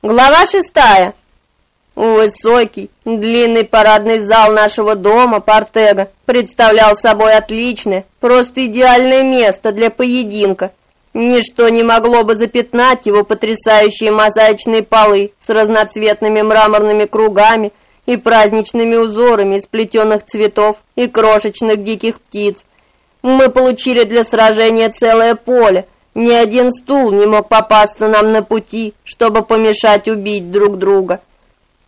Глава шестая. Высокий, длинный парадный зал нашего дома, Портега, представлял собой отличное, просто идеальное место для поединка. Ничто не могло бы запятнать его потрясающие мозаичные полы с разноцветными мраморными кругами и праздничными узорами из плетеных цветов и крошечных диких птиц. Мы получили для сражения целое поле – ни один стул не мог попасться нам на пути, чтобы помешать убить друг друга.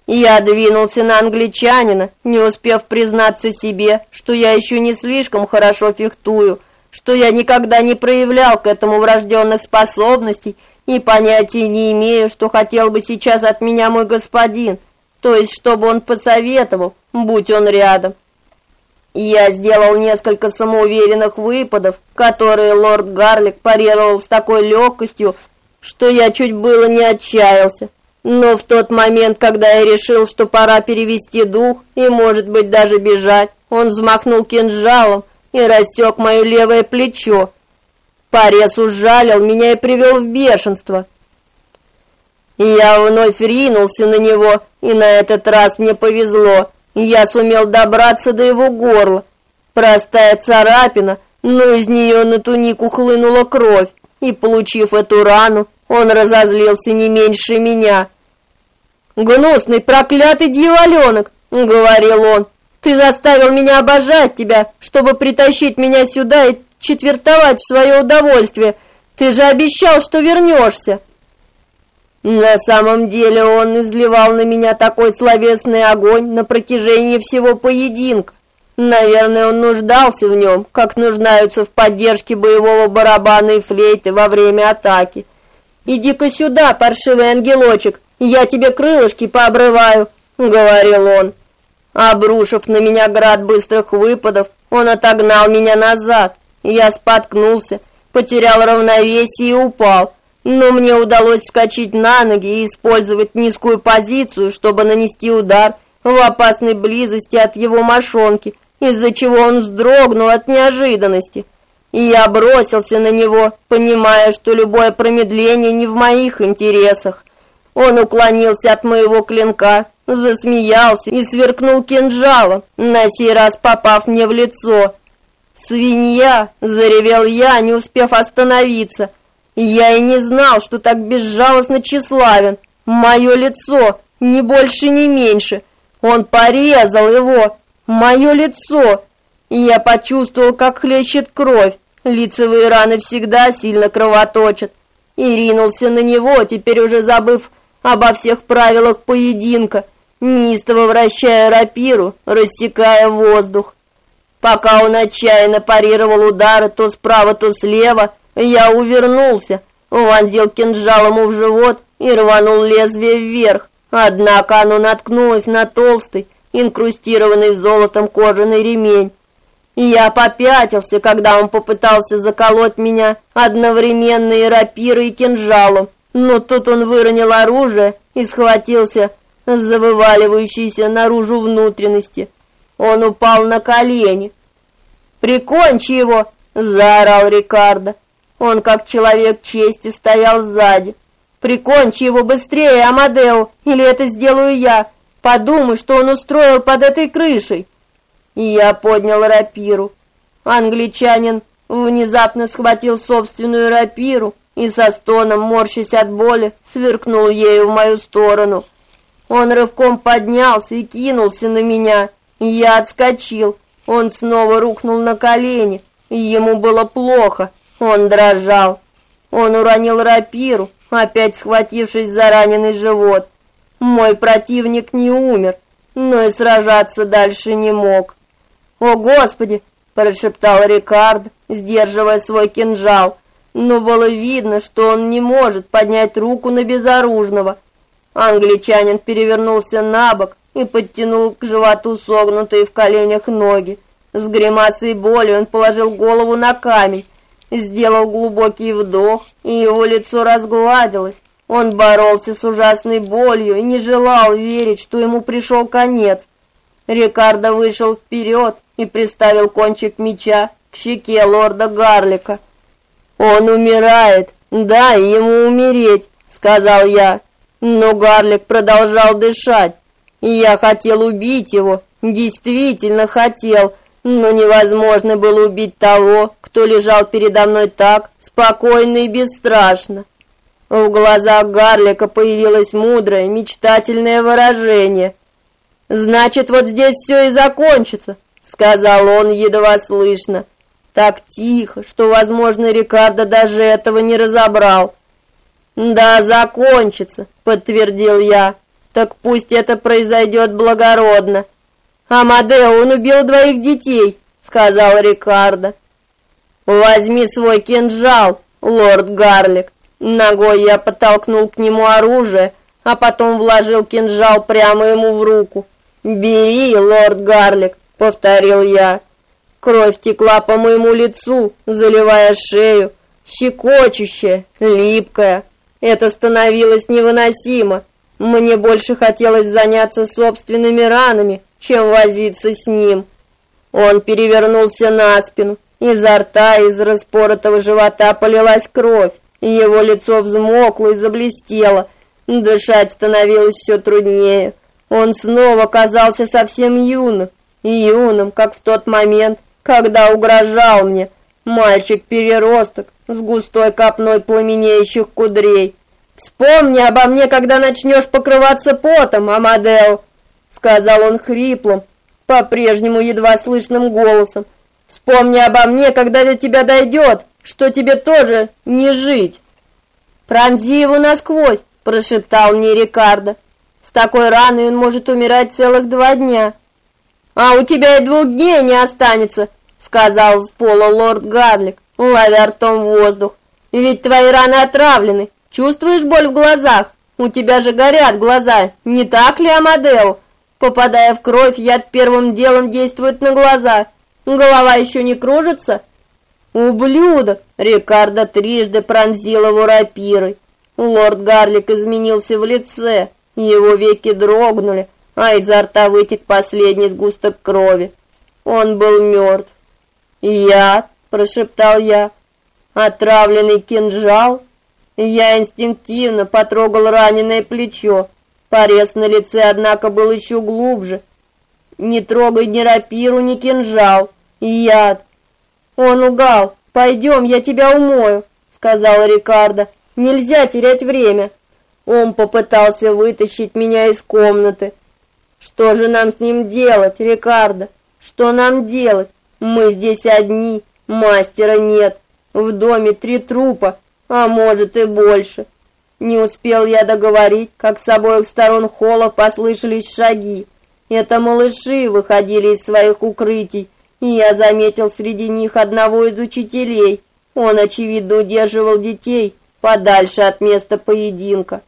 Я двинулся на англичанина, не успев признаться себе, что я еще не слишком хорошо фехтую, что я никогда не проявлял к этому врожденных способностей и понятия не имею, что хотел бы сейчас от меня мой господин, то есть чтобы он посоветовал, будь он рядом. Я сделал несколько самоуверенных выпадов, которые лорд Гарлик парировал с такой легкостью, что я чуть было не отчаялся. Но в тот момент, когда я решил, что пора перевести дух и, может быть, даже бежать, он взмахнул кинжалом и рассек мое левое плечо. Порез ужалил меня и привел в бешенство. Я вновь ринулся на него, и на этот раз мне повезло. Я сумел добраться до его горла. Простая царапина, но из нее на тунику хлынула кровь, и, получив эту рану, он разозлился не меньше меня. «Гнусный, проклятый дьяволенок!» — говорил он. «Ты заставил меня обожать тебя, чтобы притащить меня сюда и четвертовать в свое удовольствие. Ты же обещал, что вернешься!» На самом деле он изливал на меня такой словесный огонь на протяжении всего поединка. Наверное, он нуждался в нем, как нуждаются в поддержке боевого барабана и флейты во время атаки. «Иди-ка сюда, паршивый ангелочек, я тебе крылышки пообрываю», — говорил он. Обрушив на меня град быстрых выпадов, он отогнал меня назад. Я споткнулся, потерял равновесие и упал но мне удалось вскочить на ноги и использовать низкую позицию, чтобы нанести удар в опасной близости от его мошонки, из-за чего он вздрогнул от неожиданности. И я бросился на него, понимая, что любое промедление не в моих интересах. Он уклонился от моего клинка, засмеялся и сверкнул кинжалом, на сей раз попав мне в лицо. «Свинья!» – заревел я, не успев остановиться – я и не знал, что так безжалостно тщеславен. Мое лицо, ни больше, ни меньше. Он порезал его. Мое лицо. Я почувствовал, как хлещет кровь. Лицевые раны всегда сильно кровоточат. И ринулся на него, теперь уже забыв обо всех правилах поединка, неистово вращая рапиру, рассекая воздух. Пока он отчаянно парировал удары то справа, то слева, я увернулся, вонзил кинжал ему в живот и рванул лезвие вверх. Однако оно наткнулось на толстый, инкрустированный золотом кожаный ремень. Я попятился, когда он попытался заколоть меня одновременно и рапирой, и кинжалом. Но тут он выронил оружие и схватился за вываливающиеся наружу внутренности. Он упал на колени. «Прикончи его!» – заорал Рикардо. Он, как человек чести, стоял сзади. «Прикончи его быстрее, Амадео, или это сделаю я. Подумай, что он устроил под этой крышей». И я поднял рапиру. Англичанин внезапно схватил собственную рапиру и со стоном, морщась от боли, сверкнул ею в мою сторону. Он рывком поднялся и кинулся на меня. Я отскочил. Он снова рухнул на колени. Ему было плохо. Он дрожал. Он уронил рапиру, опять схватившись за раненый живот. Мой противник не умер, но и сражаться дальше не мог. «О, Господи!» – прошептал Рикард, сдерживая свой кинжал. Но было видно, что он не может поднять руку на безоружного. Англичанин перевернулся на бок и подтянул к животу согнутые в коленях ноги. С гримасой боли он положил голову на камень, сделал глубокий вдох, и его лицо разгладилось. Он боролся с ужасной болью и не желал верить, что ему пришел конец. Рикардо вышел вперед и приставил кончик меча к щеке лорда Гарлика. «Он умирает, да, ему умереть», — сказал я. Но Гарлик продолжал дышать. Я хотел убить его, действительно хотел, но невозможно было убить того, кто лежал передо мной так спокойно и бесстрашно. В глазах Гарлика появилось мудрое, мечтательное выражение. «Значит, вот здесь все и закончится», — сказал он едва слышно. Так тихо, что, возможно, Рикардо даже этого не разобрал. «Да, закончится», — подтвердил я. «Так пусть это произойдет благородно». «Амадео, он убил двоих детей», — сказал Рикардо. «Возьми свой кинжал, лорд Гарлик». Ногой я подтолкнул к нему оружие, а потом вложил кинжал прямо ему в руку. «Бери, лорд Гарлик», — повторил я. Кровь текла по моему лицу, заливая шею, щекочущая, липкая. Это становилось невыносимо. Мне больше хотелось заняться собственными ранами, чем возиться с ним. Он перевернулся на спину. Изо рта, из распоротого живота полилась кровь. Его лицо взмокло и заблестело. Дышать становилось все труднее. Он снова казался совсем юным, юным, как в тот момент, когда угрожал мне мальчик-переросток с густой копной пламенеющих кудрей. Вспомни обо мне, когда начнешь покрываться потом, Амадео, сказал он хриплым, по-прежнему едва слышным голосом. Вспомни обо мне, когда до тебя дойдет, что тебе тоже не жить. Пронзи его насквозь, прошептал мне Рикардо. С такой раной он может умирать целых два дня. А у тебя и двух дней не останется, сказал с пола лорд Гарлик, ловя ртом воздух. Ведь твои раны отравлены. Чувствуешь боль в глазах? У тебя же горят глаза, не так ли, Амадео? Попадая в кровь, яд первым делом действует на глаза. Голова еще не кружится? Ублюдок! Рикардо трижды пронзил его рапирой. Лорд Гарлик изменился в лице. Его веки дрогнули, а изо рта вытек последний сгусток крови. Он был мертв. «Яд!» – прошептал я. «Отравленный кинжал?» Я инстинктивно потрогал раненое плечо. Порез на лице, однако, был еще глубже. «Не трогай ни рапиру, ни кинжал. Яд!» «Он лгал. Пойдем, я тебя умою», — сказал Рикардо. «Нельзя терять время». Он попытался вытащить меня из комнаты. «Что же нам с ним делать, Рикардо? Что нам делать? Мы здесь одни, мастера нет. В доме три трупа, а может и больше. Не успел я договорить, как с обоих сторон холла послышались шаги. Это малыши выходили из своих укрытий, и я заметил среди них одного из учителей. Он, очевидно, удерживал детей подальше от места поединка.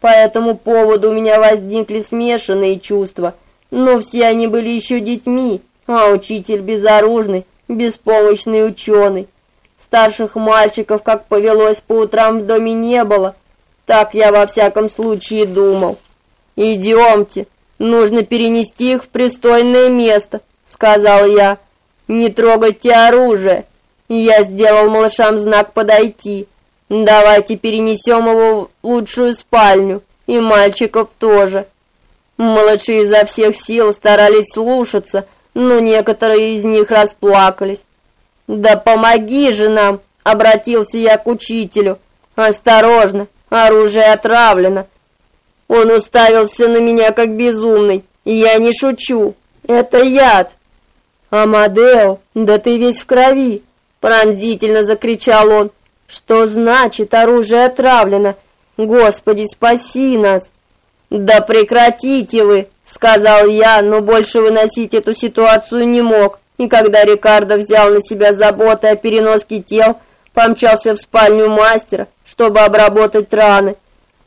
По этому поводу у меня возникли смешанные чувства, но все они были еще детьми, а учитель безоружный, беспомощный ученый. Старших мальчиков, как повелось по утрам в доме не было. Так я во всяком случае думал. Идемте, нужно перенести их в пристойное место, сказал я. Не трогайте оружие. Я сделал малышам знак подойти. Давайте перенесем его в лучшую спальню, и мальчиков тоже. Малыши изо всех сил старались слушаться, но некоторые из них расплакались. «Да помоги же нам!» — обратился я к учителю. «Осторожно, оружие отравлено!» Он уставился на меня как безумный. «Я не шучу, это яд!» «Амадео, да ты весь в крови!» Пронзительно закричал он. «Что значит оружие отравлено? Господи, спаси нас!» «Да прекратите вы!» сказал я, но больше выносить эту ситуацию не мог. И когда Рикардо взял на себя заботы о переноске тел, помчался в спальню мастера, чтобы обработать раны.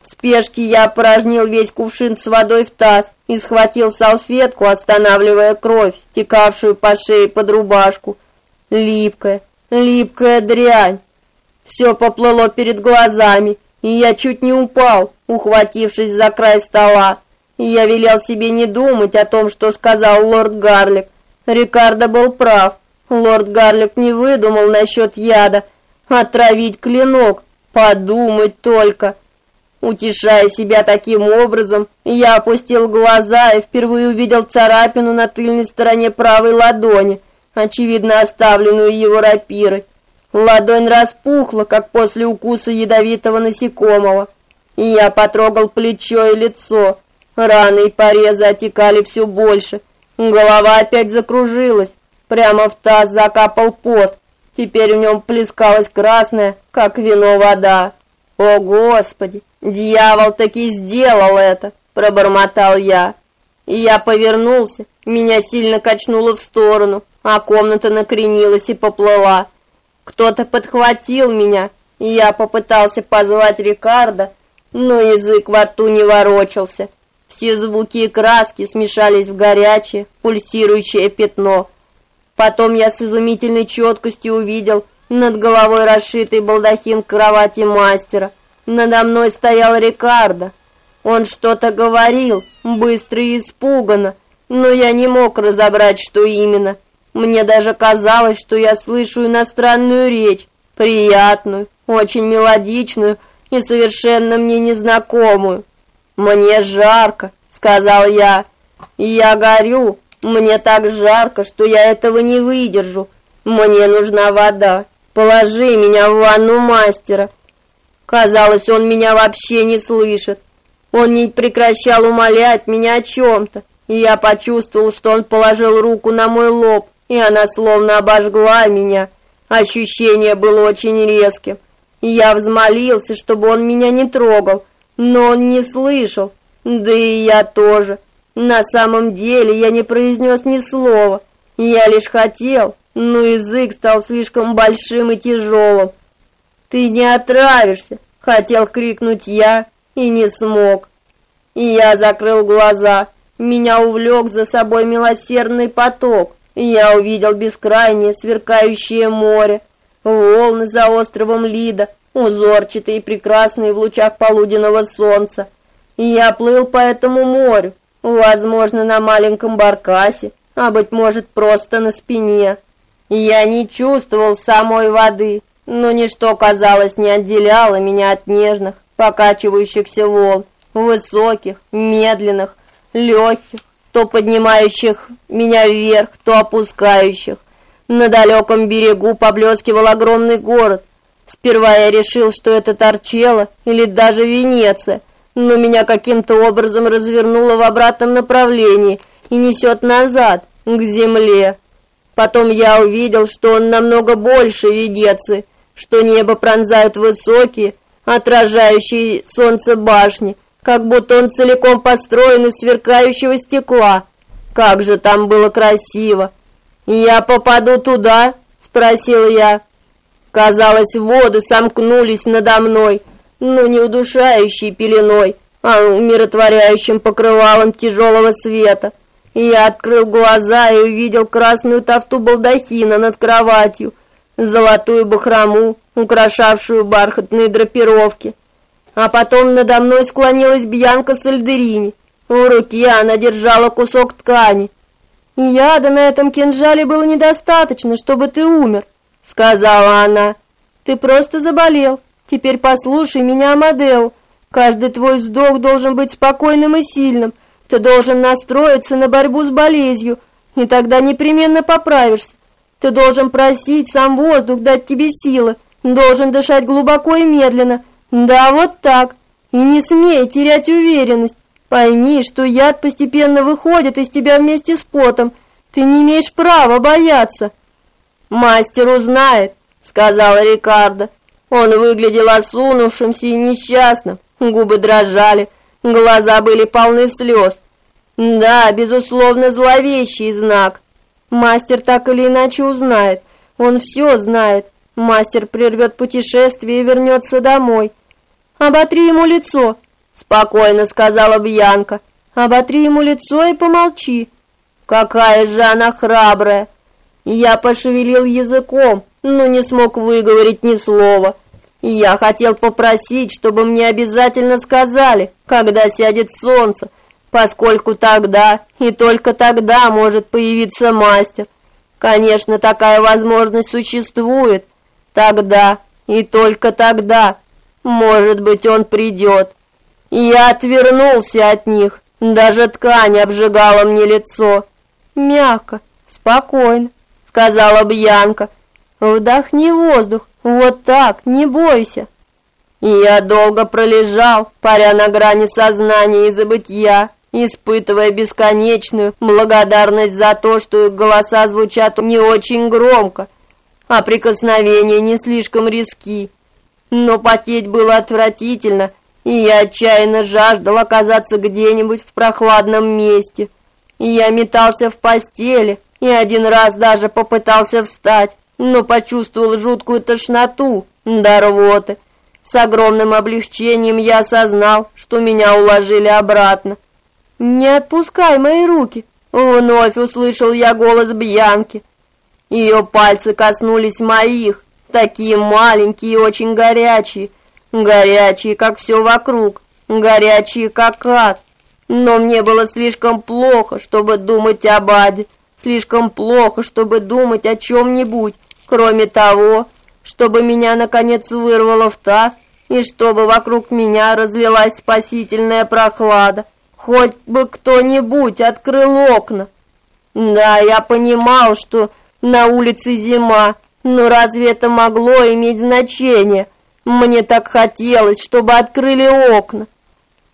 В спешке я опорожнил весь кувшин с водой в таз и схватил салфетку, останавливая кровь, стекавшую по шее под рубашку. Липкая, липкая дрянь. Все поплыло перед глазами, и я чуть не упал, ухватившись за край стола. Я велел себе не думать о том, что сказал лорд Гарлик. Рикардо был прав. Лорд Гарлик не выдумал насчет яда. Отравить клинок. Подумать только. Утешая себя таким образом, я опустил глаза и впервые увидел царапину на тыльной стороне правой ладони, очевидно оставленную его рапирой. Ладонь распухла, как после укуса ядовитого насекомого. И я потрогал плечо и лицо. Раны и порезы отекали все больше. Голова опять закружилась. Прямо в таз закапал пот. Теперь в нем плескалась красная, как вино, вода. О, Господи! Дьявол таки сделал это, пробормотал я. И я повернулся, меня сильно качнуло в сторону, а комната накренилась и поплыла. Кто-то подхватил меня, и я попытался позвать Рикардо, но язык во рту не ворочался. Все звуки и краски смешались в горячее, пульсирующее пятно. Потом я с изумительной четкостью увидел над головой расшитый балдахин кровати мастера. Надо мной стоял Рикардо. Он что-то говорил, быстро и испуганно, но я не мог разобрать, что именно. Мне даже казалось, что я слышу иностранную речь, приятную, очень мелодичную и совершенно мне незнакомую. «Мне жарко», — сказал я, — «я горю, мне так жарко, что я этого не выдержу. Мне нужна вода, положи меня в ванну мастера». Казалось, он меня вообще не слышит. Он не прекращал умолять меня о чем-то, и я почувствовал, что он положил руку на мой лоб, и она словно обожгла меня. Ощущение было очень резким. Я взмолился, чтобы он меня не трогал, но он не слышал. Да и я тоже. На самом деле я не произнес ни слова. Я лишь хотел, но язык стал слишком большим и тяжелым. Ты не отравишься, хотел крикнуть я и не смог. И я закрыл глаза. Меня увлек за собой милосердный поток. Я увидел бескрайнее сверкающее море, волны за островом Лида, узорчатые и прекрасные в лучах полуденного солнца. Я плыл по этому морю, возможно, на маленьком баркасе, а быть может, просто на спине. Я не чувствовал самой воды, но ничто, казалось, не отделяло меня от нежных, покачивающихся волн, высоких, медленных, легких, то поднимающих меня вверх, то опускающих. На далеком берегу поблескивал огромный город. Сперва я решил, что это Торчелло или даже Венеция, но меня каким-то образом развернуло в обратном направлении и несет назад, к земле. Потом я увидел, что он намного больше Венеции, что небо пронзают высокие, отражающие солнце башни, как будто он целиком построен из сверкающего стекла. Как же там было красиво. Я попаду туда, спросил я. Казалось, воды сомкнулись надо мной, но не удушающей пеленой, а умиротворяющим покрывалом тяжелого света. Я открыл глаза и увидел красную тафту балдахина над кроватью, золотую бахрому, украшавшую бархатные драпировки. А потом надо мной склонилась Бьянка Сальдерини. В руке она держала кусок ткани. «Яда на этом кинжале было недостаточно, чтобы ты умер», — сказала она. «Ты просто заболел. Теперь послушай меня, Амадео. Каждый твой вздох должен быть спокойным и сильным. Ты должен настроиться на борьбу с болезнью, и тогда непременно поправишься. Ты должен просить сам воздух дать тебе силы, должен дышать глубоко и медленно, да, вот так. И не смей терять уверенность. Пойми, что яд постепенно выходит из тебя вместе с потом. Ты не имеешь права бояться. Мастер узнает, сказал Рикардо. Он выглядел осунувшимся и несчастным. Губы дрожали, глаза были полны слез. Да, безусловно, зловещий знак. Мастер так или иначе узнает. Он все знает. Мастер прервет путешествие и вернется домой. Оботри ему лицо, спокойно сказала Бьянка. Оботри ему лицо и помолчи. Какая же она храбрая. Я пошевелил языком, но не смог выговорить ни слова. Я хотел попросить, чтобы мне обязательно сказали, когда сядет солнце, поскольку тогда и только тогда может появиться мастер. Конечно, такая возможность существует. Тогда и только тогда может быть, он придет. Я отвернулся от них, даже ткань обжигала мне лицо. Мягко, спокойно, сказала Бьянка. Вдохни воздух, вот так, не бойся. Я долго пролежал, паря на грани сознания и забытья, испытывая бесконечную благодарность за то, что их голоса звучат не очень громко, а прикосновения не слишком риски. Но потеть было отвратительно, и я отчаянно жаждал оказаться где-нибудь в прохладном месте. Я метался в постели, и один раз даже попытался встать, но почувствовал жуткую тошноту до рвоты. С огромным облегчением я осознал, что меня уложили обратно. «Не отпускай мои руки!» Вновь услышал я голос Бьянки. Ее пальцы коснулись моих, такие маленькие и очень горячие, горячие, как все вокруг, горячие, как ад. Но мне было слишком плохо, чтобы думать об аде, слишком плохо, чтобы думать о чем-нибудь, кроме того, чтобы меня наконец вырвало в таз и чтобы вокруг меня разлилась спасительная прохлада. Хоть бы кто-нибудь открыл окна. Да, я понимал, что на улице зима, но разве это могло иметь значение? Мне так хотелось, чтобы открыли окна.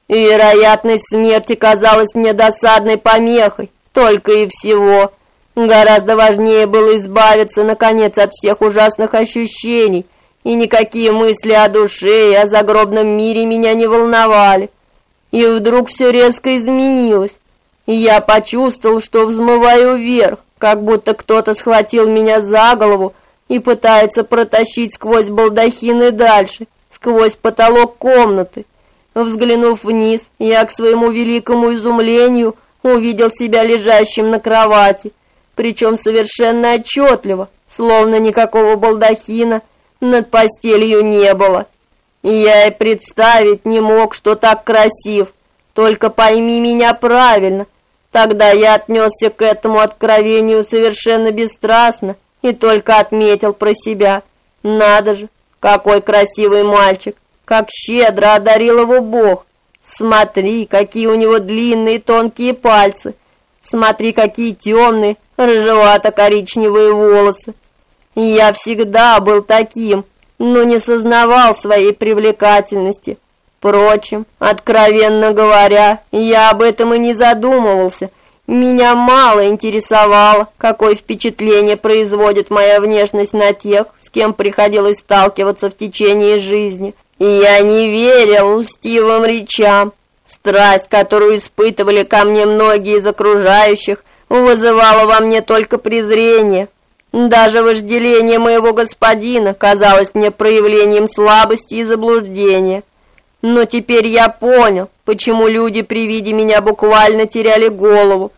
Вероятность смерти казалась мне досадной помехой, только и всего. Гораздо важнее было избавиться, наконец, от всех ужасных ощущений, и никакие мысли о душе и о загробном мире меня не волновали. И вдруг все резко изменилось, я почувствовал, что взмываю вверх, как будто кто-то схватил меня за голову и пытается протащить сквозь балдахин и дальше, сквозь потолок комнаты. Взглянув вниз, я к своему великому изумлению увидел себя лежащим на кровати, причем совершенно отчетливо, словно никакого балдахина над постелью не было. Я и представить не мог, что так красив. Только пойми меня правильно. Тогда я отнесся к этому откровению совершенно бесстрастно и только отметил про себя. Надо же, какой красивый мальчик, как щедро одарил его Бог. Смотри, какие у него длинные тонкие пальцы. Смотри, какие темные, рыжевато-коричневые волосы. Я всегда был таким, но не сознавал своей привлекательности. Впрочем, откровенно говоря, я об этом и не задумывался – меня мало интересовало, какое впечатление производит моя внешность на тех, с кем приходилось сталкиваться в течение жизни. И я не верил льстивым речам. Страсть, которую испытывали ко мне многие из окружающих, вызывала во мне только презрение. Даже вожделение моего господина казалось мне проявлением слабости и заблуждения. Но теперь я понял, почему люди при виде меня буквально теряли голову.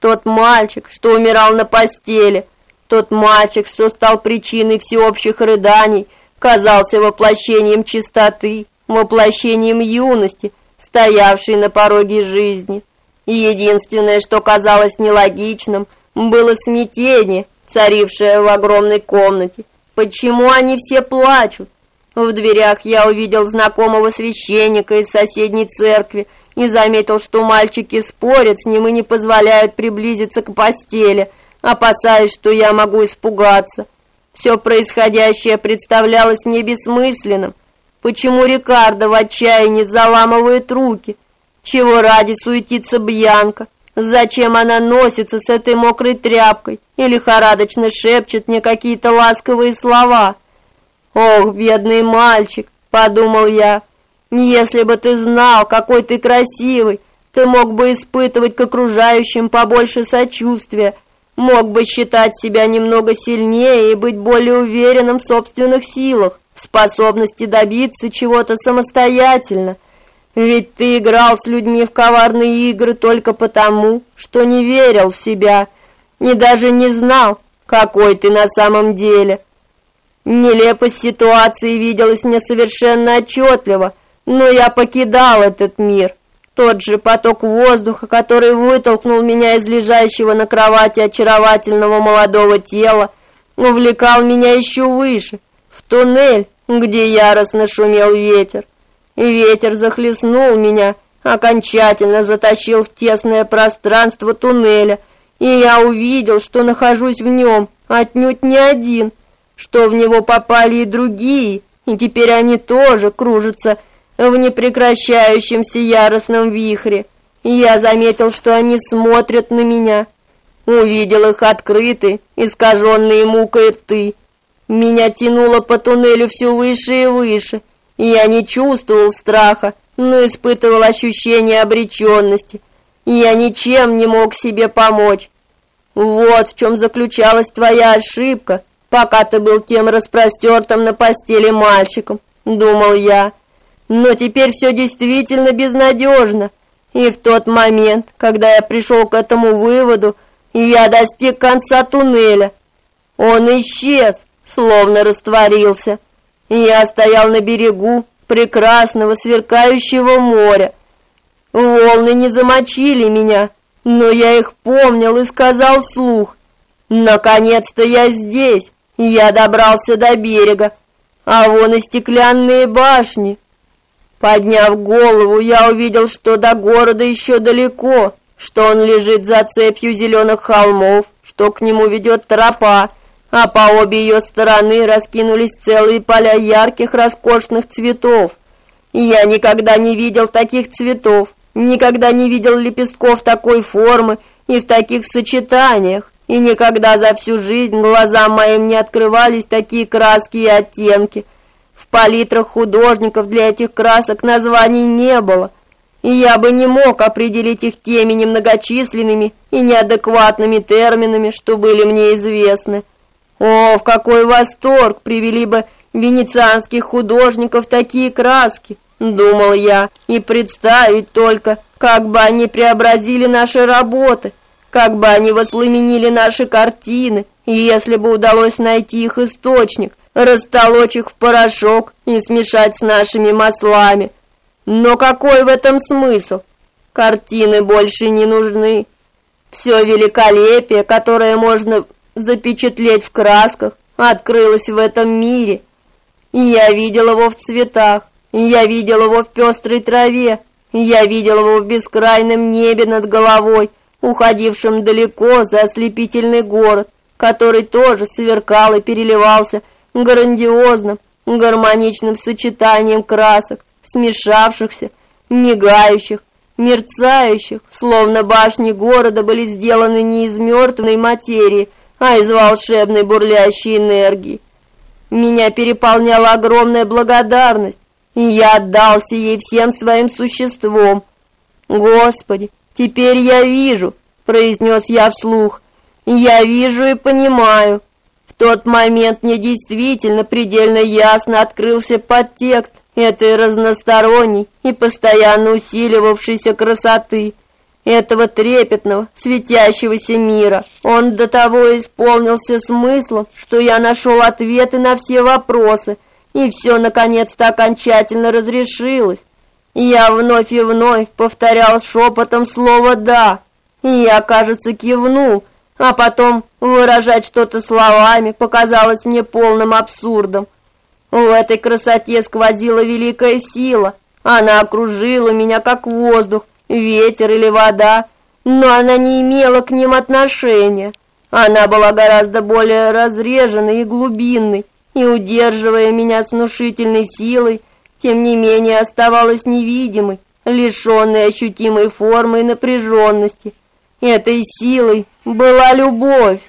Тот мальчик, что умирал на постели, тот мальчик, что стал причиной всеобщих рыданий, казался воплощением чистоты, воплощением юности, стоявшей на пороге жизни. И единственное, что казалось нелогичным, было смятение, царившее в огромной комнате. Почему они все плачут? В дверях я увидел знакомого священника из соседней церкви и заметил, что мальчики спорят с ним и не позволяют приблизиться к постели, опасаясь, что я могу испугаться. Все происходящее представлялось мне бессмысленным. Почему Рикардо в отчаянии заламывает руки? Чего ради суетится Бьянка? Зачем она носится с этой мокрой тряпкой и лихорадочно шепчет мне какие-то ласковые слова? «Ох, бедный мальчик!» — подумал я. «Если бы ты знал, какой ты красивый, ты мог бы испытывать к окружающим побольше сочувствия, мог бы считать себя немного сильнее и быть более уверенным в собственных силах, в способности добиться чего-то самостоятельно. Ведь ты играл с людьми в коварные игры только потому, что не верил в себя и даже не знал, какой ты на самом деле». Нелепость ситуации виделась мне совершенно отчетливо, но я покидал этот мир. Тот же поток воздуха, который вытолкнул меня из лежащего на кровати очаровательного молодого тела, увлекал меня еще выше, туннель, где яростно шумел ветер. Ветер захлестнул меня, окончательно затащил в тесное пространство туннеля, и я увидел, что нахожусь в нем отнюдь не один, что в него попали и другие, и теперь они тоже кружатся в непрекращающемся яростном вихре. Я заметил, что они смотрят на меня. Увидел их открытые, искаженные мукой рты. Меня тянуло по туннелю все выше и выше. Я не чувствовал страха, но испытывал ощущение обреченности. Я ничем не мог себе помочь. Вот в чем заключалась твоя ошибка, пока ты был тем распростертым на постели мальчиком, думал я. Но теперь все действительно безнадежно. И в тот момент, когда я пришел к этому выводу, я достиг конца туннеля. Он исчез, словно растворился. Я стоял на берегу прекрасного сверкающего моря. Волны не замочили меня, но я их помнил и сказал вслух: "Наконец-то я здесь. Я добрался до берега, а вон и стеклянные башни". Подняв голову, я увидел, что до города еще далеко, что он лежит за цепью зеленых холмов, что к нему ведет тропа, а по обе ее стороны раскинулись целые поля ярких роскошных цветов. Я никогда не видел таких цветов, никогда не видел лепестков такой формы и в таких сочетаниях, и никогда за всю жизнь глазам моим не открывались такие краски и оттенки палитрах художников для этих красок названий не было, и я бы не мог определить их теми немногочисленными и неадекватными терминами, что были мне известны. О, в какой восторг привели бы венецианских художников такие краски, думал я, и представить только, как бы они преобразили наши работы, как бы они воспламенили наши картины, если бы удалось найти их источник, растолочь их в порошок и смешать с нашими маслами. Но какой в этом смысл? Картины больше не нужны. Все великолепие, которое можно запечатлеть в красках, открылось в этом мире. Я видел его в цветах, я видел его в пестрой траве, я видел его в бескрайнем небе над головой, уходившем далеко за ослепительный город, который тоже сверкал и переливался грандиозным, гармоничным сочетанием красок, смешавшихся, мигающих, мерцающих, словно башни города были сделаны не из мертвой материи, а из волшебной бурлящей энергии. Меня переполняла огромная благодарность, и я отдался ей всем своим существом. Господи, теперь я вижу, произнес я вслух. Я вижу и понимаю, тот момент мне действительно предельно ясно открылся подтекст этой разносторонней и постоянно усиливавшейся красоты, этого трепетного, светящегося мира. Он до того исполнился смыслом, что я нашел ответы на все вопросы, и все наконец-то окончательно разрешилось. Я вновь и вновь повторял шепотом слово «да», и я, кажется, кивнул, а потом выражать что-то словами показалось мне полным абсурдом. В этой красоте сквозила великая сила. Она окружила меня как воздух, ветер или вода, но она не имела к ним отношения. Она была гораздо более разреженной и глубинной, и удерживая меня с внушительной силой, тем не менее оставалась невидимой, лишенной ощутимой формы и напряженности. Этой силой была любовь.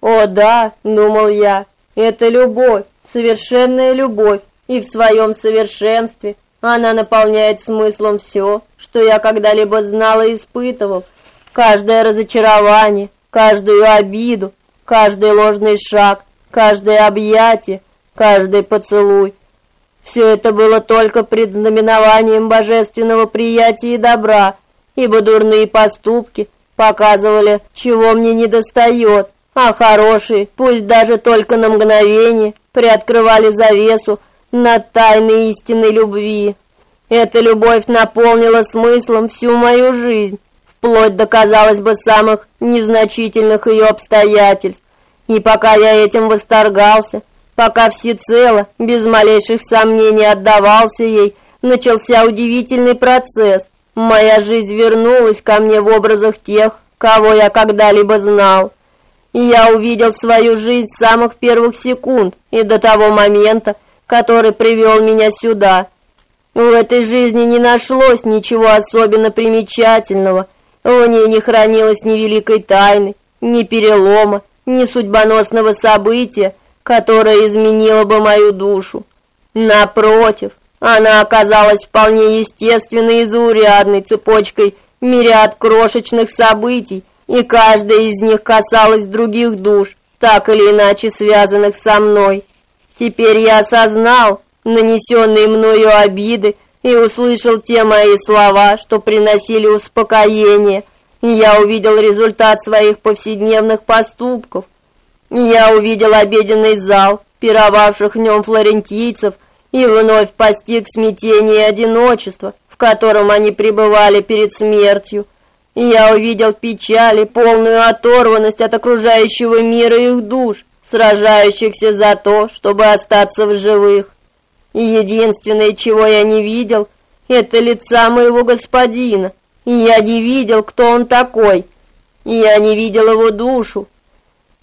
О да, думал я, это любовь, совершенная любовь, и в своем совершенстве она наполняет смыслом все, что я когда-либо знал и испытывал. Каждое разочарование, каждую обиду, каждый ложный шаг, каждое объятие, каждый поцелуй. Все это было только предзнаменованием божественного приятия и добра, ибо дурные поступки показывали, чего мне недостает а хорошие, пусть даже только на мгновение, приоткрывали завесу над тайной истинной любви. Эта любовь наполнила смыслом всю мою жизнь, вплоть до, казалось бы, самых незначительных ее обстоятельств. И пока я этим восторгался, пока всецело, без малейших сомнений отдавался ей, начался удивительный процесс. Моя жизнь вернулась ко мне в образах тех, кого я когда-либо знал. И я увидел свою жизнь с самых первых секунд и до того момента, который привел меня сюда. В этой жизни не нашлось ничего особенно примечательного. В ней не хранилось ни великой тайны, ни перелома, ни судьбоносного события, которое изменило бы мою душу. Напротив, она оказалась вполне естественной и заурядной цепочкой мириад крошечных событий, и каждая из них касалась других душ, так или иначе связанных со мной. Теперь я осознал нанесенные мною обиды и услышал те мои слова, что приносили успокоение. Я увидел результат своих повседневных поступков. Я увидел обеденный зал, пировавших в нем флорентийцев, и вновь постиг смятение и одиночество, в котором они пребывали перед смертью. Я увидел печаль и полную оторванность от окружающего мира их душ, сражающихся за то, чтобы остаться в живых. И единственное, чего я не видел, это лица моего господина. И я не видел, кто он такой. И я не видел его душу.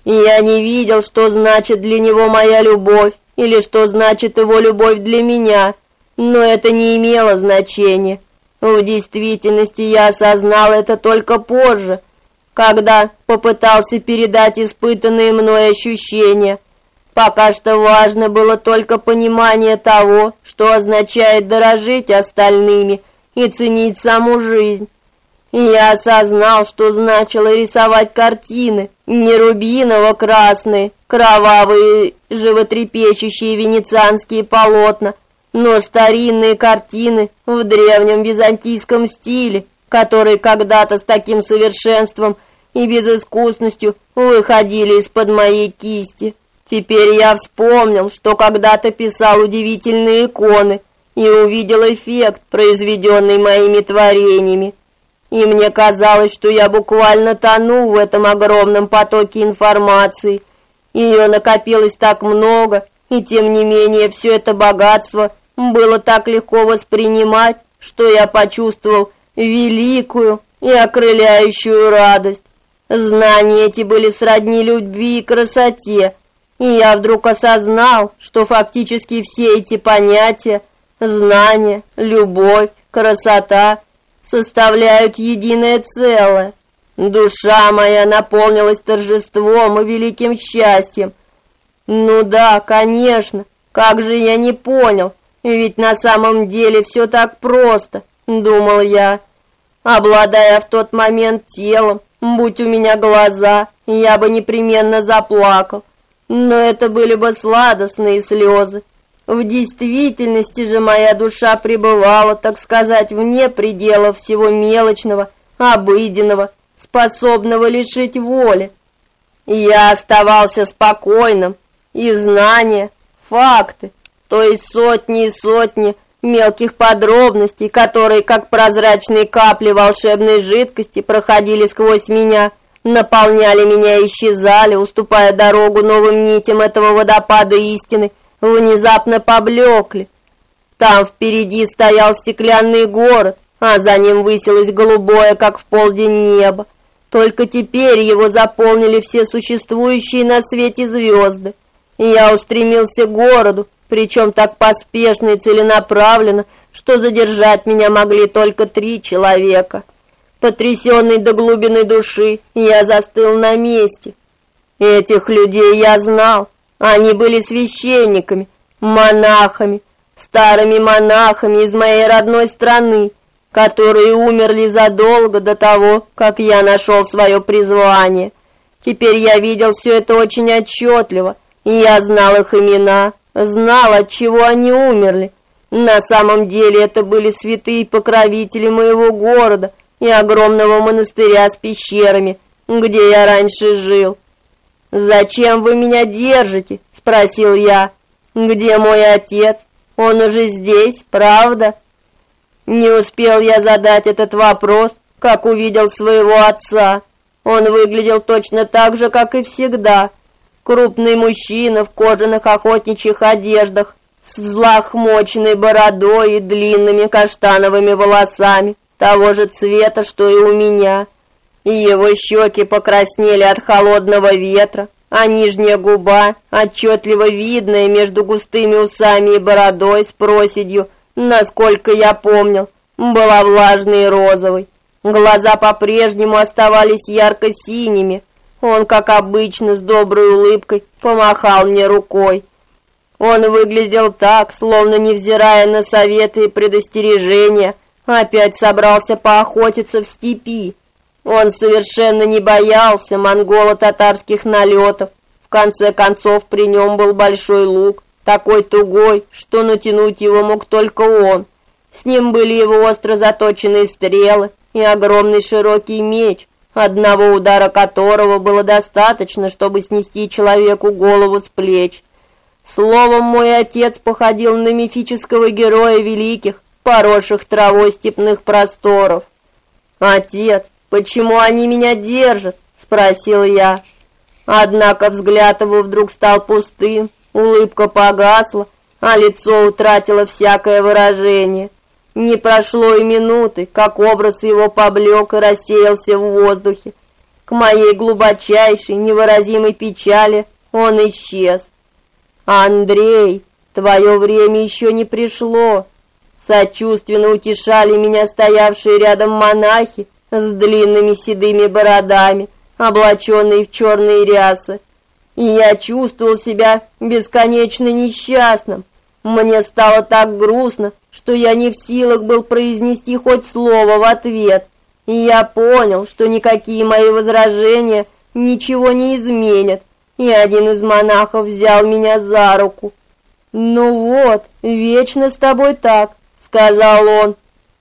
И я не видел, что значит для него моя любовь или что значит его любовь для меня. Но это не имело значения. В действительности я осознал это только позже, когда попытался передать испытанные мной ощущения. Пока что важно было только понимание того, что означает дорожить остальными и ценить саму жизнь. И я осознал, что значило рисовать картины, не рубиново-красные, кровавые, животрепещущие венецианские полотна, но старинные картины в древнем византийском стиле, которые когда-то с таким совершенством и безыскусностью выходили из-под моей кисти. Теперь я вспомнил, что когда-то писал удивительные иконы и увидел эффект, произведенный моими творениями. И мне казалось, что я буквально тону в этом огромном потоке информации. Ее накопилось так много, и тем не менее все это богатство было так легко воспринимать, что я почувствовал великую и окрыляющую радость. Знания эти были сродни любви и красоте, и я вдруг осознал, что фактически все эти понятия знание, любовь, красота составляют единое целое. Душа моя наполнилась торжеством и великим счастьем. Ну да, конечно. Как же я не понял? Ведь на самом деле все так просто, думал я. Обладая в тот момент телом, будь у меня глаза, я бы непременно заплакал. Но это были бы сладостные слезы. В действительности же моя душа пребывала, так сказать, вне пределов всего мелочного, обыденного, способного лишить воли. Я оставался спокойным, и знания, факты, то есть сотни и сотни мелких подробностей, которые, как прозрачные капли волшебной жидкости, проходили сквозь меня – наполняли меня и исчезали, уступая дорогу новым нитям этого водопада истины, внезапно поблекли. Там впереди стоял стеклянный город, а за ним высилось голубое, как в полдень небо. Только теперь его заполнили все существующие на свете звезды. И я устремился к городу, причем так поспешно и целенаправленно, что задержать меня могли только три человека. Потрясенный до глубины души, я застыл на месте. Этих людей я знал. Они были священниками, монахами, старыми монахами из моей родной страны, которые умерли задолго до того, как я нашел свое призвание. Теперь я видел все это очень отчетливо, и я знал их имена, знал, от чего они умерли. На самом деле это были святые покровители моего города – и огромного монастыря с пещерами, где я раньше жил. Зачем вы меня держите? спросил я. Где мой отец? Он уже здесь, правда? Не успел я задать этот вопрос, как увидел своего отца. Он выглядел точно так же, как и всегда. Крупный мужчина в кожаных охотничьих одеждах, с взлохмоченной бородой и длинными каштановыми волосами, того же цвета, что и у меня. И его щеки покраснели от холодного ветра, а нижняя губа, отчетливо видная между густыми усами и бородой с проседью, насколько я помнил, была влажной и розовой. Глаза по-прежнему оставались ярко-синими. Он, как обычно, с доброй улыбкой помахал мне рукой. Он выглядел так, словно невзирая на советы и предостережения, опять собрался поохотиться в степи. Он совершенно не боялся монголо-татарских налетов. В конце концов, при нем был большой лук, такой тугой, что натянуть его мог только он. С ним были его остро заточенные стрелы и огромный широкий меч, одного удара которого было достаточно, чтобы снести человеку голову с плеч. Словом, мой отец походил на мифического героя великих, поросших травой степных просторов. Отец, почему они меня держат? спросил я. Однако взгляд его вдруг стал пустым, улыбка погасла, а лицо утратило всякое выражение. Не прошло и минуты, как образ его поблек и рассеялся в воздухе. К моей глубочайшей, невыразимой печали он исчез. Андрей, твое время еще не пришло. Сочувственно утешали меня стоявшие рядом монахи с длинными седыми бородами, облаченные в черные рясы. И я чувствовал себя бесконечно несчастным. Мне стало так грустно, что я не в силах был произнести хоть слово в ответ. И я понял, что никакие мои возражения ничего не изменят и один из монахов взял меня за руку. «Ну вот, вечно с тобой так», — сказал он.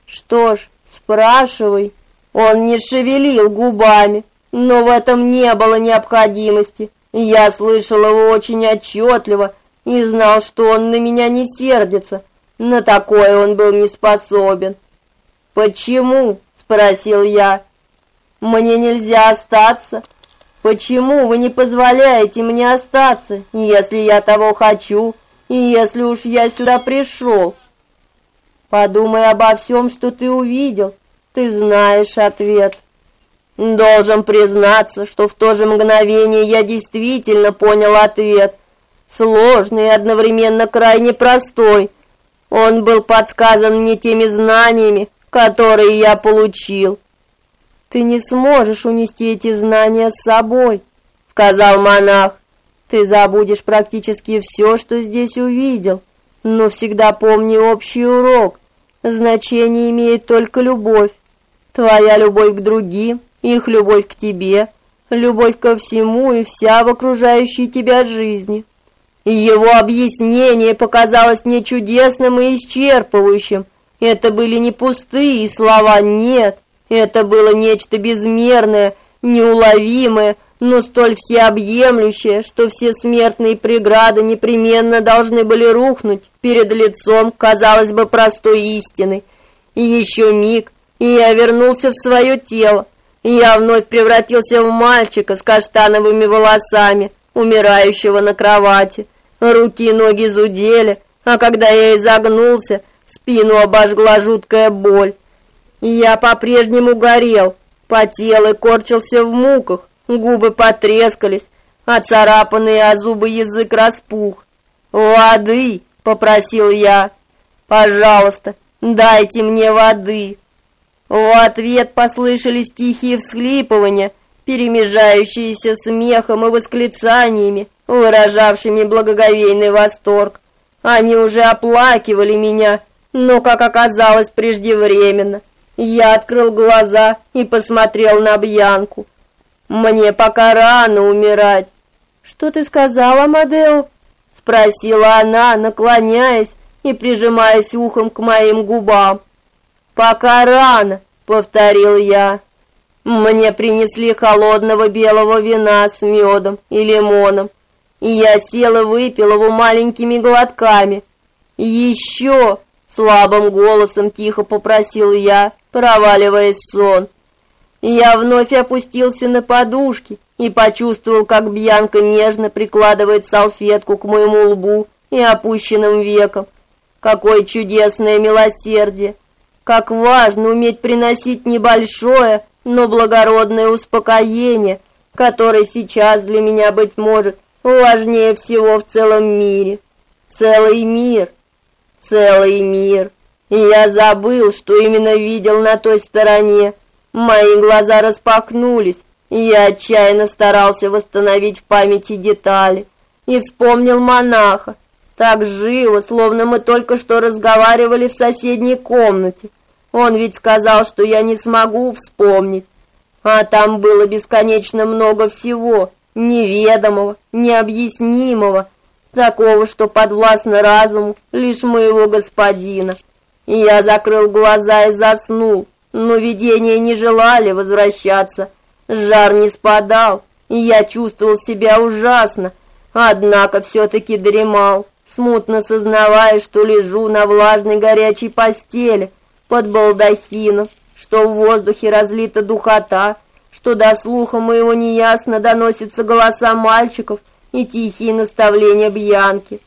«Что ж, спрашивай». Он не шевелил губами, но в этом не было необходимости. Я слышал его очень отчетливо и знал, что он на меня не сердится. На такое он был не способен. «Почему?» — спросил я. «Мне нельзя остаться?» Почему вы не позволяете мне остаться, если я того хочу, и если уж я сюда пришел? Подумай обо всем, что ты увидел. Ты знаешь ответ. Должен признаться, что в то же мгновение я действительно понял ответ. Сложный и одновременно крайне простой. Он был подсказан мне теми знаниями, которые я получил. Ты не сможешь унести эти знания с собой, сказал монах. Ты забудешь практически все, что здесь увидел, но всегда помни общий урок. Значение имеет только любовь. Твоя любовь к другим, их любовь к тебе, любовь ко всему и вся в окружающей тебя жизни. И его объяснение показалось мне чудесным и исчерпывающим. Это были не пустые слова, нет. Это было нечто безмерное, неуловимое, но столь всеобъемлющее, что все смертные преграды непременно должны были рухнуть перед лицом, казалось бы, простой истины. И еще миг, и я вернулся в свое тело. Я вновь превратился в мальчика с каштановыми волосами, умирающего на кровати. Руки и ноги зудели, а когда я изогнулся, спину обожгла жуткая боль. Я по-прежнему горел, потел и корчился в муках, губы потрескались, а царапанный о зубы язык распух. «Воды!» — попросил я. «Пожалуйста, дайте мне воды!» В ответ послышались тихие всхлипывания, перемежающиеся смехом и восклицаниями, выражавшими благоговейный восторг. Они уже оплакивали меня, но, как оказалось, преждевременно — я открыл глаза и посмотрел на Бьянку. Мне пока рано умирать. Что ты сказала, Мадео? спросила она, наклоняясь и прижимаясь ухом к моим губам. Пока рано, повторил я. Мне принесли холодного белого вина с медом и лимоном, и я сел и выпил его маленькими глотками. Еще слабым голосом тихо попросил я проваливаясь в сон. Я вновь опустился на подушки и почувствовал, как Бьянка нежно прикладывает салфетку к моему лбу и опущенным веком. Какое чудесное милосердие! Как важно уметь приносить небольшое, но благородное успокоение, которое сейчас для меня, быть может, важнее всего в целом мире. Целый мир, целый мир. Я забыл, что именно видел на той стороне. Мои глаза распахнулись, я отчаянно старался восстановить в памяти детали. И вспомнил монаха, так живо, словно мы только что разговаривали в соседней комнате. Он ведь сказал, что я не смогу вспомнить. А там было бесконечно много всего, неведомого, необъяснимого, такого, что подвластно разуму лишь моего господина. И я закрыл глаза и заснул, но видения не желали возвращаться. Жар не спадал, и я чувствовал себя ужасно, однако все-таки дремал смутно сознавая, что лежу на влажной горячей постели под балдахином, что в воздухе разлита духота, что до слуха моего неясно доносятся голоса мальчиков и тихие наставления Бьянки.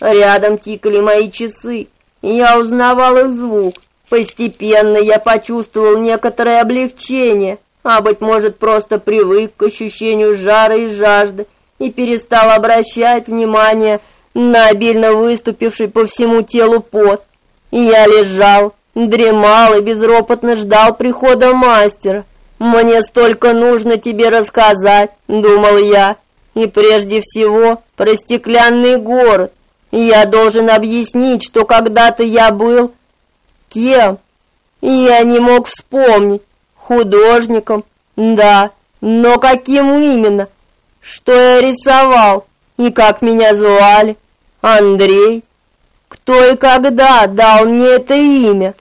Рядом тикали мои часы, и я узнавал их звук. Постепенно я почувствовал некоторое облегчение, а быть может, просто привык к ощущению жара и жажды и перестал обращать внимание на обильно выступивший по всему телу пот. Я лежал, дремал и безропотно ждал прихода мастера. Мне столько нужно тебе рассказать, думал я. И прежде всего про стеклянный город. Я должен объяснить, что когда-то я был кем? Я не мог вспомнить. Художником, да, но каким именно? Что я рисовал и как меня звали? Андрей? Кто и когда дал мне это имя?